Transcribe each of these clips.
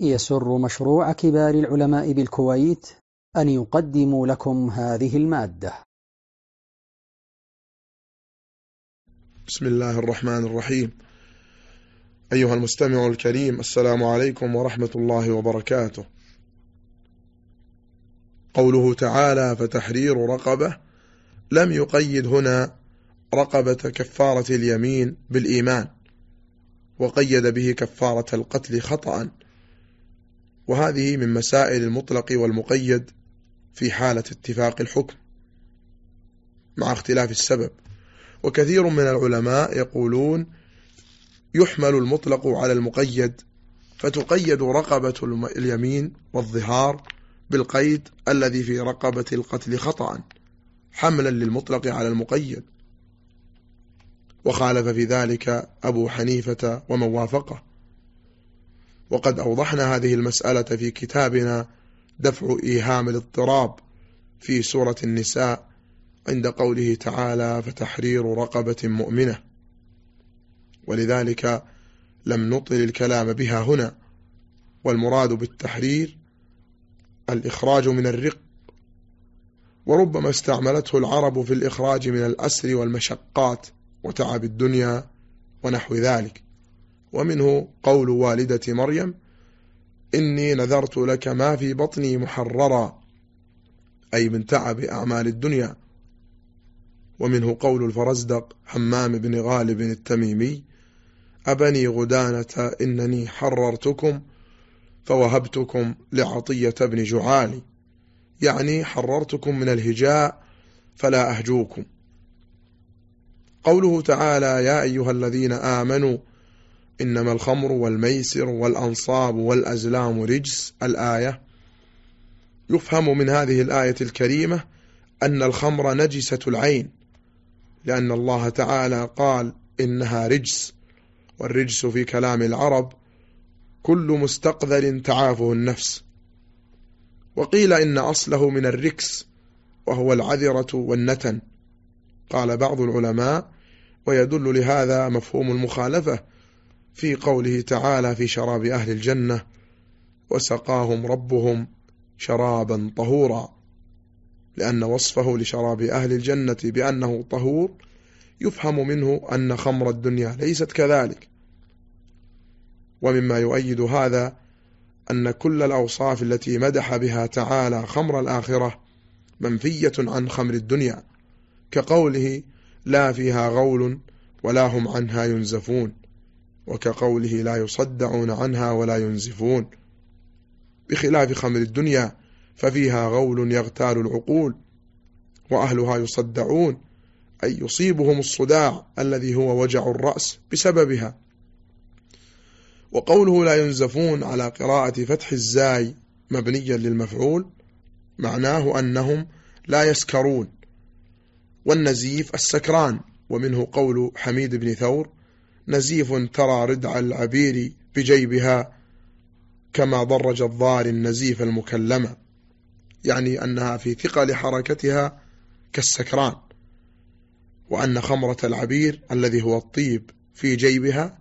يسر مشروع كبار العلماء بالكويت أن يقدم لكم هذه المادة. بسم الله الرحمن الرحيم. أيها المستمع الكريم السلام عليكم ورحمة الله وبركاته. قوله تعالى فتحرير رقبة لم يقيد هنا رقبة كفارة اليمين بالإيمان وقيد به كفارة القتل خطأ. وهذه من مسائل المطلق والمقيد في حالة اتفاق الحكم مع اختلاف السبب. وكثير من العلماء يقولون يحمل المطلق على المقيد فتقيد رقبة اليمين والظهار بالقيد الذي في رقبة القتل خطأ حملا للمطلق على المقيد. وخالف في ذلك أبو حنيفة ومن وافقه وقد أوضحنا هذه المسألة في كتابنا دفع إيهام الاضطراب في سورة النساء عند قوله تعالى فتحرير رقبة مؤمنة. ولذلك لم نطل الكلام بها هنا والمراد بالتحرير الإخراج من الرق وربما استعملته العرب في الإخراج من الأسر والمشقات وتعب الدنيا ونحو ذلك. ومنه قول والدة مريم إني نذرت لك ما في بطني محررا أي من تعب أعمال الدنيا. ومنه قول الفرزدق حمام بن غالب التميمي أبني غدانة إنني حررتكم فوهبتكم لعطية بن جعالي يعني حررتكم من الهجاء فلا أهجوكم. قوله تعالى يا أيها الذين آمنوا إنما الخمر والميسر والأنصاب والأزلام رجس. الآية يفهم من هذه الآية الكريمة أن الخمر نجسة العين لأن الله تعالى قال إنها رجس والرجس في كلام العرب كل مستقذر تعافه النفس. وقيل إن أصله من الركس وهو العذرة والنتن. قال بعض العلماء ويدل لهذا مفهوم المخالفة في قوله تعالى في شراب أهل الجنة وسقاهم ربهم شرابا طهورا لأن وصفه لشراب أهل الجنة بأنه طهور يفهم منه أن خمر الدنيا ليست كذلك. ومما يؤيد هذا أن كل الأوصاف التي مدح بها تعالى خمر الآخرة منفية عن خمر الدنيا كقوله لا فيها غول ولا هم عنها ينزفون. وكقوله لا يصدعون عنها ولا ينزفون. بخلاف خمر الدنيا ففيها غول يغتال العقول وأهلها يصدعون أي يصيبهم الصداع الذي هو وجع الرأس بسببها. وقوله لا ينزفون على قراءة فتح الزاي مبنيا للمفعول معناه أنهم لا يسكرون والنزيف السكران ومنه قول حميد بن ثور نزيف ترى ردع العبير بجيبها كما ضرج الضار النزيف المكلمة يعني أنها في ثقل حركتها كالسكران وأن خمرة العبير الذي هو الطيب في جيبها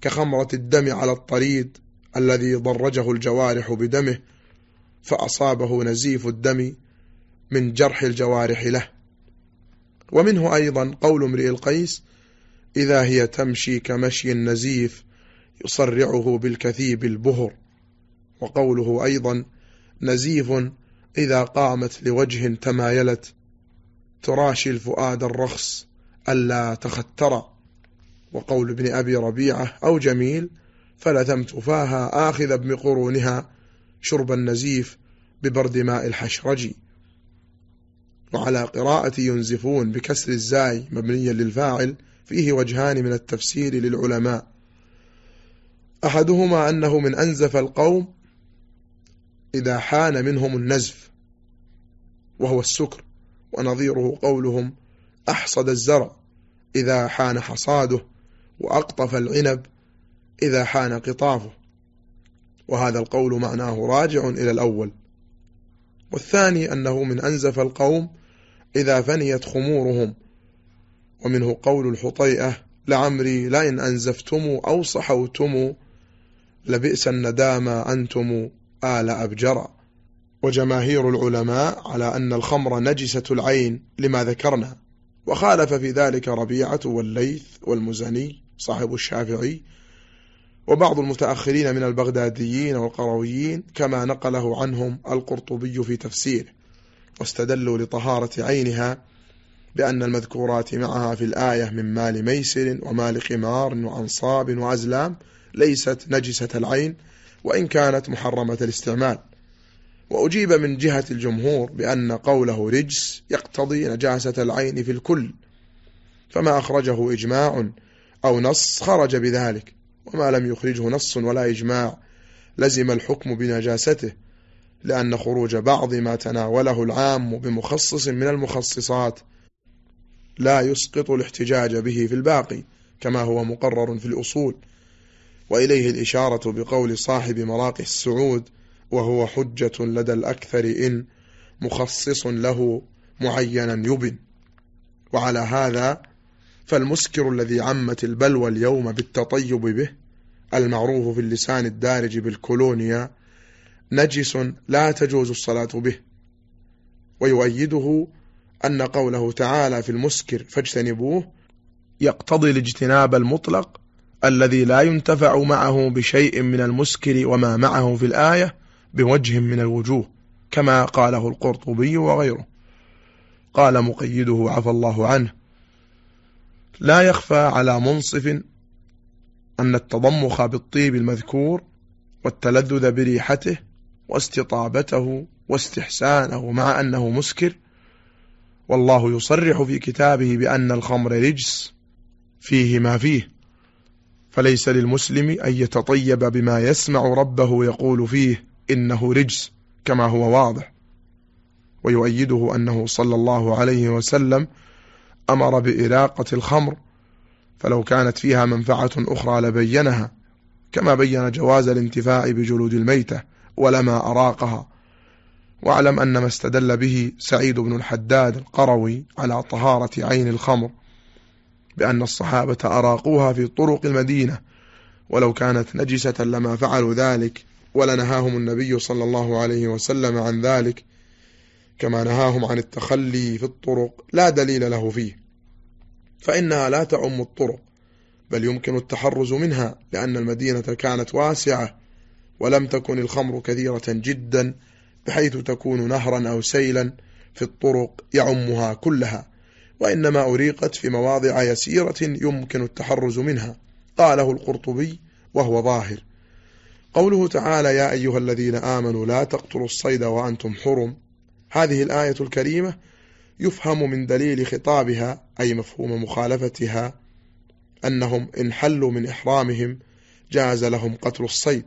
كخمرة الدم على الطريد الذي ضرجه الجوارح بدمه فأصابه نزيف الدم من جرح الجوارح له. ومنه أيضا قول امرئ القيس إذا هي تمشي كمشي النزيف يصرعه بالكثيب البهر. وقوله أيضا نزيف إذا قامت لوجه تمايلت تراشي الفؤاد الرخص ألا تختر. وقول ابن أبي ربيعة أو جميل فلثمت فاها آخذ بقرونها شرب النزيف ببرد ماء الحشرج. وعلى قراءة ينزفون بكسر الزاي مبنيا للفاعل فيه وجهان من التفسير للعلماء. أحدهما أنه من أنزف القوم إذا حان منهم النزف وهو السكر ونظيره قولهم أحصد الزرع إذا حان حصاده وأقطف العنب إذا حان قطافه. وهذا القول معناه راجع إلى الأول. والثاني أنه من أنزف القوم إذا فنيت خمورهم ومنه قول الحطيئة لعمري لئن أنزفتم أو صحوتم لبئس الندامة أنتم آل أبجرا وجماهير العلماء على أن الخمر نجسة العين لما ذكرنا. وخالف في ذلك ربيعة والليث والمزني صاحب الشافعي. وبعض المتأخرين من البغداديين والقرويين كما نقله عنهم القرطبي في تفسيره. واستدلوا لطهارة عينها بأن المذكورات معها في الآية من مال ميسر ومال قمار وأنصاب وأزلام ليست نجسة العين وإن كانت محرمة الاستعمال. وأجيب من جهة الجمهور بأن قوله رجس يقتضي نجاسة العين في الكل فما أخرجه إجماع أو نص خرج بذلك وما لم يخرجه نص ولا إجماع لزم الحكم بنجاسته لأن خروج بعض ما تناوله العام بمخصص من المخصصات لا يسقط الاحتجاج به في الباقي كما هو مقرر في الأصول. وإليه الإشارة بقول صاحب مراقي السعود وهو حجة لدى الأكثر إن مخصص له معينا يبن. وعلى هذا فالمسكر الذي عمت البلوى اليوم بالتطيب به المعروف في اللسان الدارج بالكولونيا نجس لا تجوز الصلاة به. ويؤيده أن قوله تعالى في المسكر فاجتنبوه يقتضي الاجتناب المطلق الذي لا ينتفع معه بشيء من المسكر وما معه في الآية بوجه من الوجوه كما قاله القرطبي وغيره. قال مقيده عفى الله عنه لا يخفى على منصف أن التضمخ بالطيب المذكور والتلذذ بريحته واستطابته واستحسانه مع أنه مسكر والله يصرح في كتابه بأن الخمر رجس فيه ما فيه فليس للمسلم أن يتطيب بما يسمع ربه يقول فيه إنه رجس كما هو واضح ويؤيده أنه صلى الله عليه وسلم أمر بإراقة الخمر فلو كانت فيها منفعة أخرى لبينها كما بين جواز الانتفاع بجلود الميتة ولما أراقها. واعلم أن ما استدل به سعيد بن الحداد القروي على طهارة عين الخمر بأن الصحابة أراقوها في طرق المدينة ولو كانت نجسة لما فعلوا ذلك ولنهاهم النبي صلى الله عليه وسلم عن ذلك كما نهاهم عن التخلي في الطرق لا دليل له فيه. فإنها لا تعم الطرق بل يمكن التحرز منها لأن المدينة كانت واسعة ولم تكن الخمر كثيرة جدا بحيث تكون نهرا أو سيلا في الطرق يعمها كلها وإنما أريقت في مواضع يسيرة يمكن التحرز منها قاله القرطبي وهو ظاهر. قوله تعالى يا أيها الذين آمنوا لا تقتلوا الصيد وأنتم حرم هذه الآية الكريمة يفهم من دليل خطابها أي مفهوم مخالفتها أنهم إن حلوا من إحرامهم جاز لهم قتل الصيد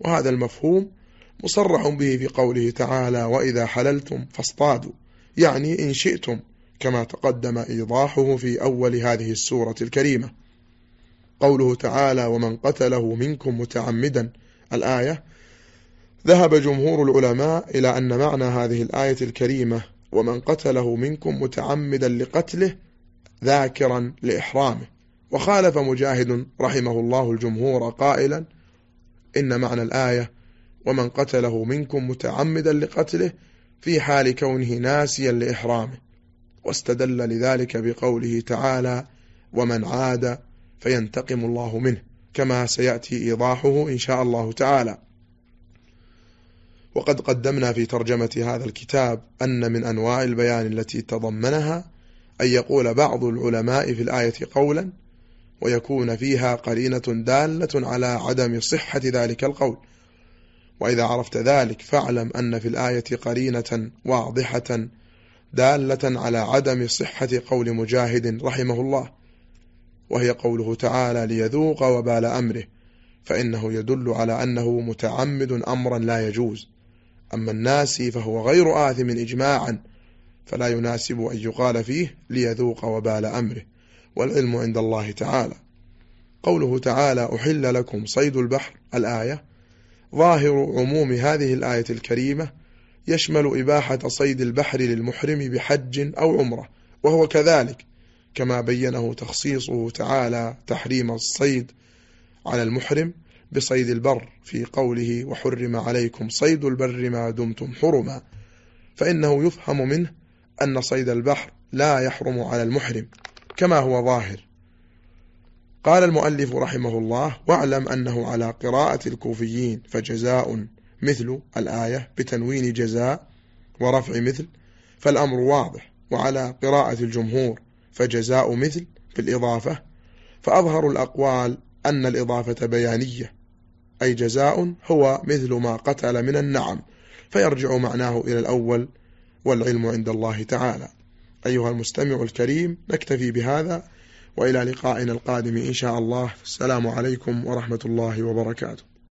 وهذا المفهوم مصرح به في قوله تعالى وإذا حللتم فاصطادوا. يعني إن شئتم كما تقدم إيضاحه في أول هذه السورة الكريمة. قوله تعالى ومن قتله منكم متعمدا. الآية ذهب جمهور العلماء إلى أن معنى هذه الآية الكريمة ومن قتله منكم متعمدا لقتله ذاكرا لإحرامه. وخالف مجاهد رحمه الله الجمهور قائلا إن معنى الآية ومن قتله منكم متعمدا لقتله في حال كونه ناسيا لإحرامه. واستدل لذلك بقوله تعالى ومن عاد فينتقم الله منه كما سيأتي إيضاحه إن شاء الله تعالى. وقد قدمنا في ترجمة هذا الكتاب أن من أنواع البيان التي تضمنها أن يقول بعض العلماء في الآية قولا ويكون فيها قرينة دالة على عدم صحة ذلك القول. وإذا عرفت ذلك فاعلم أن في الآية قرينة واضحة دالة على عدم صحة قول مجاهد رحمه الله وهي قوله تعالى ليذوق وبال أمره فإنه يدل على أنه متعمد أمرا لا يجوز. أما الناسي فهو غير آثم إجماعا فلا يناسب أن يقال فيه ليذوق وبال أمره والعلم عند الله تعالى. قوله تعالى أحل لكم صيد البحر الآية ظاهر عموم هذه الآية الكريمة يشمل إباحة صيد البحر للمحرم بحج أو عمرة وهو كذلك كما بينه تخصيصه تعالى تحريم الصيد على المحرم بصيد البر في قوله وحرم عليكم صيد البر ما دمتم حرما فإنه يفهم منه أن صيد البحر لا يحرم على المحرم كما هو ظاهر. قال المؤلف رحمه الله واعلم أنه على قراءة الكوفيين فجزاء مثل الآية بتنوين جزاء ورفع مثل فالأمر واضح. وعلى قراءة الجمهور فجزاء مثل بالإضافة. فأظهر الأقوال أن الإضافة بيانية أي جزاء هو مثل ما قتل من النعم فيرجع معناه إلى الأول والعلم عند الله تعالى. أيها المستمع الكريم نكتفي بهذا وإلى لقائنا القادم إن شاء الله. السلام عليكم ورحمة الله وبركاته.